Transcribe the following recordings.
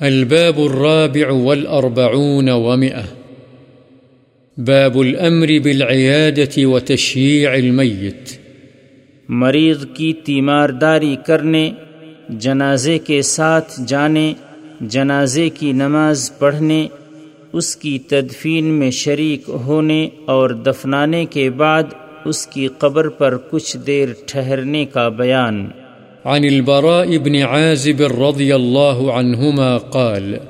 الباب الرابع والأربعون ومئة. باب الأمر بالعيادة وتشييع الميت. مریض کی تیمارداری کرنے، جنازے کے ساتھ جانے، جنازے کی نماز پڑھنے، اس کی تدفین میں شریک ہونے اور دفنانے کے بعد اس کی قبر پر کچھ دیر ٹھہرنے کا بیان۔ عن البراء بن عازب رضي الله عنهما قال،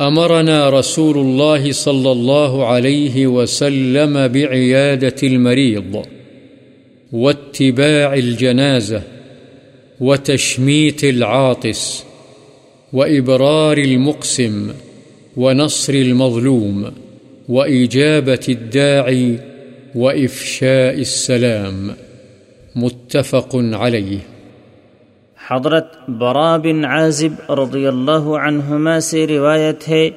أمرنا رسول الله صلى الله عليه وسلم بعيادة المريض واتباع الجنازة وتشميت العاطس وإبرار المقسم ونصر المظلوم وإجابة الداعي وإفشاء السلام، متفق عليه. حضرت برا بن عازب رضی اللہ عنہما سے روایت ہے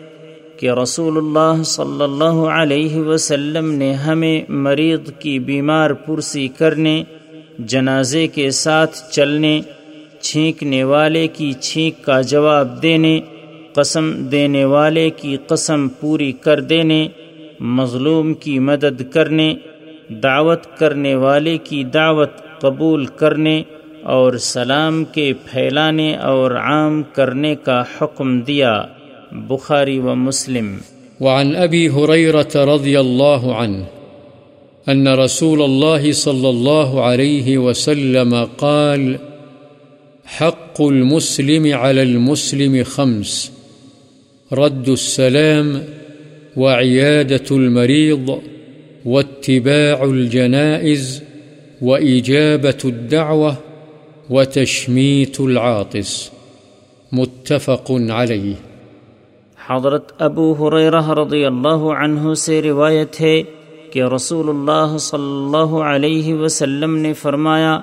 کہ رسول اللہ صلی اللہ علیہ وسلم نے ہمیں مریض کی بیمار پرسی کرنے، جنازے کے ساتھ چلنے، چھینکنے والے کی چھینک کا جواب دینے، قسم دینے والے کی قسم پوری کر دینے، مظلوم کی مدد کرنے، دعوت کرنے والے کی دعوت قبول کرنے اور سلام کے پھیلانے اور عام کرنے کا حکم دیا بخاری و مسلم۔ وعن ابی حریرت رضی اللہ عنہ ان رسول الله صلى الله عليه وسلم قال، حق المسلم على المسلم خمس، رد السلام وعيادة المريض واتباع الجنائز وإجابة الدعوة وتشميت العاطس. متفق عليه. حضرت ابو حریرہ رضی اللہ عنہ سے روایت ہے کہ رسول اللہ صلی اللہ علیہ وسلم نے فرمایا،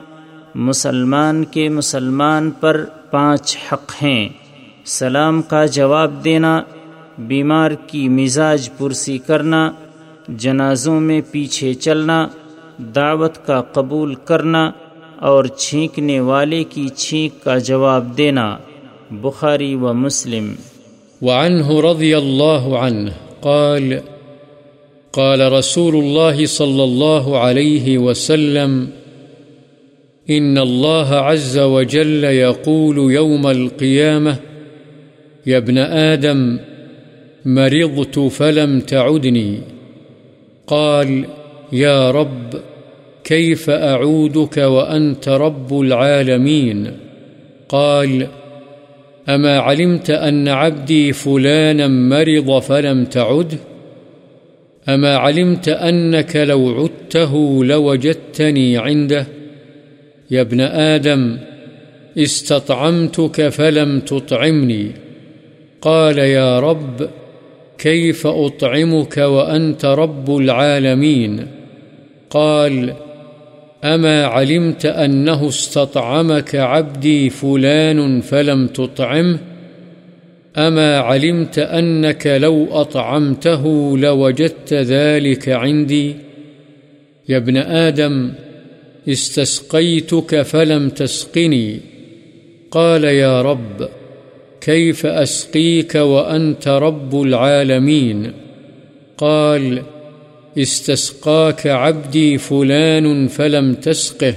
مسلمان کے مسلمان پر پانچ حق ہیں۔ سلام کا جواب دینا، بیمار کی مزاج پرسی کرنا، جنازوں میں پیچھے چلنا، دعوت کا قبول کرنا اور چھینکنے والے کی چھینک کا جواب دینا بخاری و مسلم۔ وعنه رضي الله عنه قال قال رسول الله صلى الله عليه وسلم إن الله عز وجل يقول يوم القيامة يا ابن آدم، مرضت فلم تعدني قال يا رب كيف أعودك وأنت رب العالمين؟ قال، أما علمت أن عبدي فلانا مرض فلم تعد؟ أما علمت أنك لو عدته لوجدتني عنده؟ يا ابن آدم، استطعمتك فلم تطعمني. قال، يا رب، كيف أطعمك وأنت رب العالمين؟ قال قال أما علمت أنه استطعمك عبدي فلان فلم تطعمه أما علمت أنك لو أطعمته لوجدت ذلك عندي يا ابن آدم، استسقيتك فلم تسقني قال يا رب، كيف أسقيك وأنت رب العالمين؟ قال قال استسقاك عبدي فلان فلم تسقه،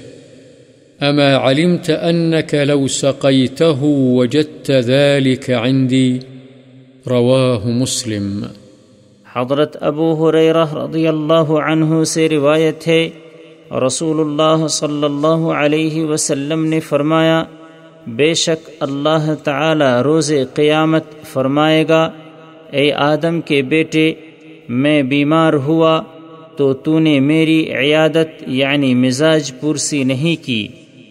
أما علمت أنك لو سقيته وجدت ذلك عندي؟ رواه مسلم. حضرت ابو حریرہ رضی اللہ عنہ سے روایت ہے، رسول اللہ صلی اللہ علیہ وسلم نے فرمایا، بے شک اللہ تعالی روز قیامت فرمائے گا، اے آدم کے بیٹے میں بیمار ہوا تو تو نے میری عیادت یعنی مزاج پرسی نہیں کی۔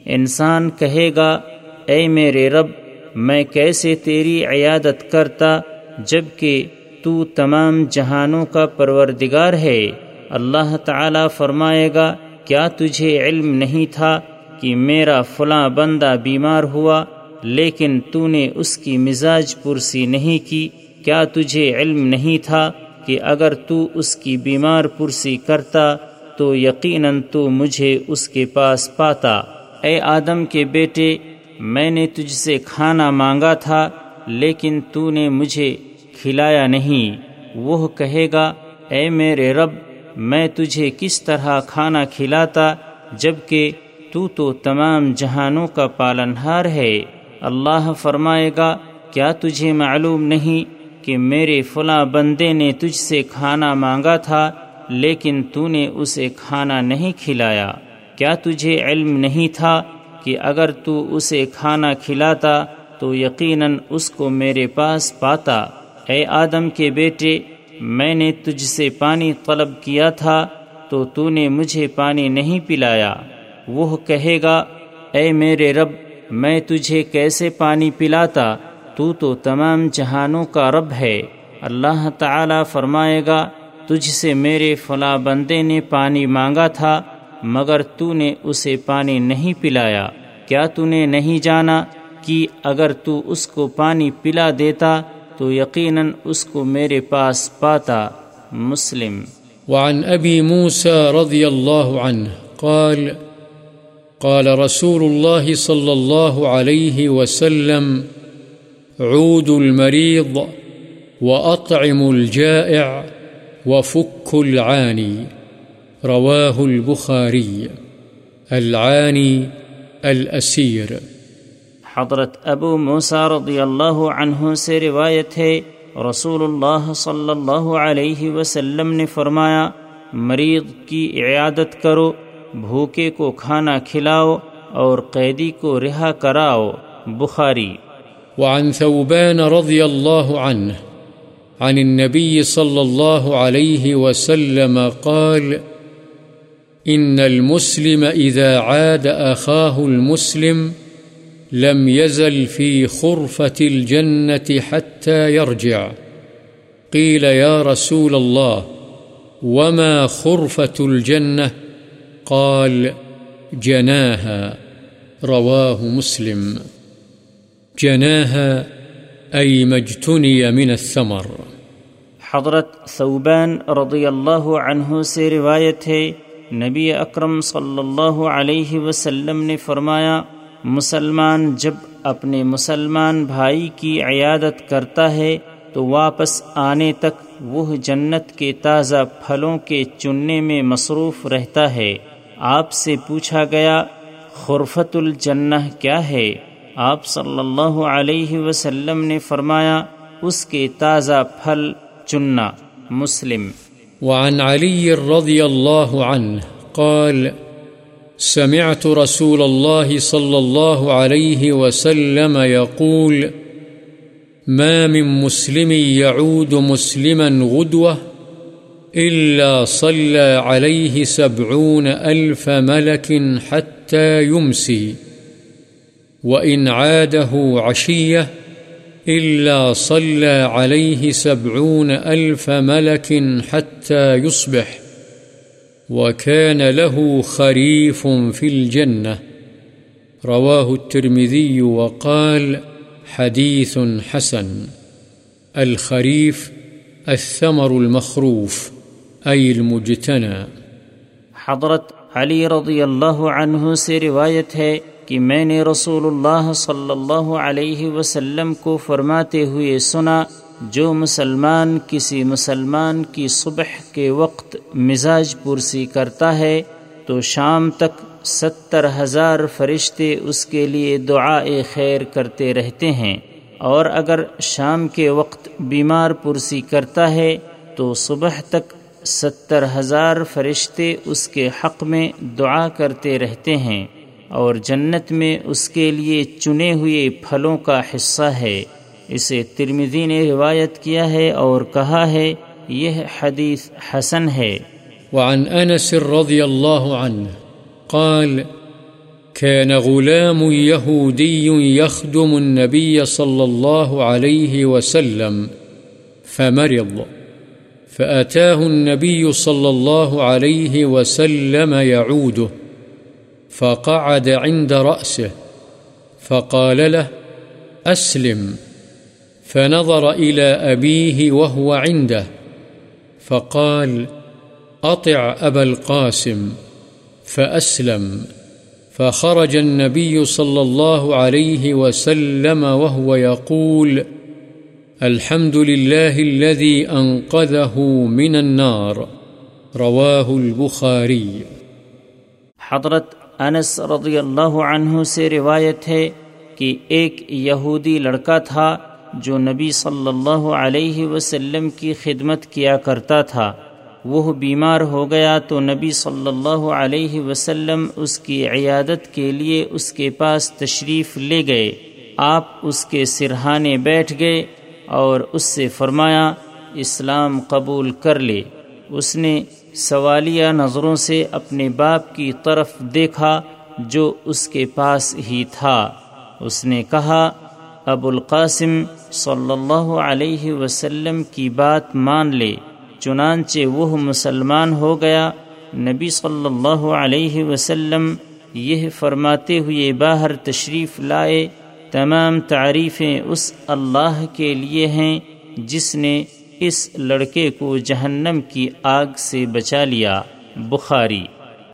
انسان کہے گا، اے میرے رب، میں کیسے تیری عیادت کرتا جبکہ تو تمام جہانوں کا پروردگار ہے۔ اللہ تعالی فرمائے گا، کیا تجھے علم نہیں تھا کہ میرا فلاں بندہ بیمار ہوا لیکن تو نے اس کی مزاج پرسی نہیں کی؟ کیا تجھے علم نہیں تھا کہ اگر تو اس کی بیمار پرسی کرتا تو یقیناً تو مجھے اس کے پاس پاتا۔ اے آدم کے بیٹے، میں نے تجھ سے کھانا مانگا تھا، لیکن تو نے مجھے کھلایا نہیں۔ وہ کہے گا، اے میرے رب، میں تجھے کس طرح کھانا کھلاتا، جبکہ تو تو تمام جہانوں کا پالنہار ہے۔ اللہ فرمائے گا، کیا تجھے معلوم نہیں کہ میرے فلاں بندے نے تجھ سے کھانا مانگا تھا، لیکن تو نے اسے کھانا نہیں کھلایا۔ کیا تجھے علم نہیں تھا کہ اگر تو اسے کھانا کھلاتا تو یقیناً اس کو میرے پاس پاتا؟ اے آدم کے بیٹے، میں نے تجھ سے پانی طلب کیا تھا تو تو نے مجھے پانی نہیں پلایا۔ وہ کہے گا، اے میرے رب، میں تجھے کیسے پانی پلاتا؟ تو تو تمام جہانوں کا رب ہے۔ اللہ تعالی فرمائے گا، تجھ سے میرے فلاں بندے نے پانی مانگا تھا، مگر تو نے اسے پانی نہیں پلایا۔ کیا تو نے نہیں جانا کہ اگر تو اس کو پانی پلا دیتا، تو یقیناً اس کو میرے پاس پاتا۔ مسلم۔ وعن ابی موسى رضی اللہ عنہ قال قال رسول الله صلى الله عليه وسلم عود المريض وأطعم الجائع وفك العاني، رواه البخاري، العاني الأسير. حضرت ابو موسیٰ رضی اللہ عنہ سے روایت ہے، رسول اللہ صلی اللہ علیہ وسلم نے فرمایا مریض کی عیادت کرو، بھوکے کو کھانا کھلاؤ اور قیدی کو رہا کراؤ، بخاری۔ وعن ثوبان رضی اللہ عنہ عن النبي صلى الله عليه وسلم قال إن المسلم إذا عاد أخاه المسلم لم يزل في خرفة الجنة حتى يرجع. قيل يا رسول الله، وما خرفة الجنة؟ قال جناها. رواه مسلم. جناها أي مجتني من الثمر. حضرت ثوبان رضی اللہ عنہ سے روایت ہے، نبی اکرم صلی اللہ علیہ وسلم نے فرمایا، مسلمان جب اپنے مسلمان بھائی کی عیادت کرتا ہے تو واپس آنے تک وہ جنت کے تازہ پھلوں کے چننے میں مصروف رہتا ہے۔ آپ سے پوچھا گیا، خرفت الجنہ کیا ہے؟ آپ صلی اللہ علیہ وسلم نے فرمایا، اس کے تازہ پھل چننا، مسلم۔ وعن علي رضي الله عنه قال، سمعت رسول الله صلى الله عليه وسلم يقول ما من مسلم يعود مسلما غدوة إلا صلى عليه سبعون ألف ملك حتى يمسي وإن عاده عشية إلا صلى عليه سبعون ألف ملك حتى يصبح وكان له خريف في الجنة. رواه الترمذي وقال حديث حسن. الخريف، الثمر المخروف، أي المجتنى. حضرت علی رضی اللہ عنہ سے روایت ہے کہ میں نے رسول اللہ صلی اللہ علیہ وسلم کو فرماتے ہوئے سنا، جو مسلمان کسی مسلمان کی صبح کے وقت مزاج پرسی کرتا ہے، تو شام تک ستر ہزار فرشتے اس کے لیے دعا خیر کرتے رہتے ہیں۔ اور اگر شام کے وقت بیمار پرسی کرتا ہے، تو صبح تک ستر ہزار فرشتے اس کے حق میں دعا کرتے رہتے ہیں۔ اور جنت میں اس کے لیے چنے ہوئے پھلوں کا حصہ ہے۔ اسے ترمزی نے روایت کیا ہے اور کہا ہے، یہ حدیث حسن ہے۔ وعن انس رضی اللہ عنہ قال كان غلام يهودي يخدم النبي صلى الله عليه وسلم فمرض، فأتاه النبي صلى الله عليه وسلم يعوده فقعد عند رأسه، فقال له، أسلم. فنظر إلى أبيه وهو عنده، فقال، أطع أبا القاسم. فأسلم. فخرج النبي صلى الله عليه وسلم وهو يقول، الحمد لله الذي أنقذه من النار. رواه البخاري. حضرت انس رضی اللہ عنہ سے روایت ہے کہ ایک یہودی لڑکا تھا جو نبی صلی اللہ علیہ وسلم کی خدمت کیا کرتا تھا۔ وہ بیمار ہو گیا تو نبی صلی اللہ علیہ وسلم اس کی عیادت کے لیے اس کے پاس تشریف لے گئے۔ آپ اس کے سرہانے بیٹھ گئے اور اس سے فرمایا، اسلام قبول کر لے۔ اس نے سوالیہ نظروں سے اپنے باپ کی طرف دیکھا جو اس کے پاس ہی تھا۔ اس نے کہا، ابو القاسم، صلی اللہ علیہ وسلم کی بات مان لے، چنانچہ وہ مسلمان ہو گیا۔ نبی صلی اللہ علیہ وسلم یہ فرماتے ہوئے باہر تشریف لائے۔ تمام تعریفیں اس اللہ کے لیے ہیں جس نے اس لڑکے کو جہنم کی آگ سے بچا لیا بخاری۔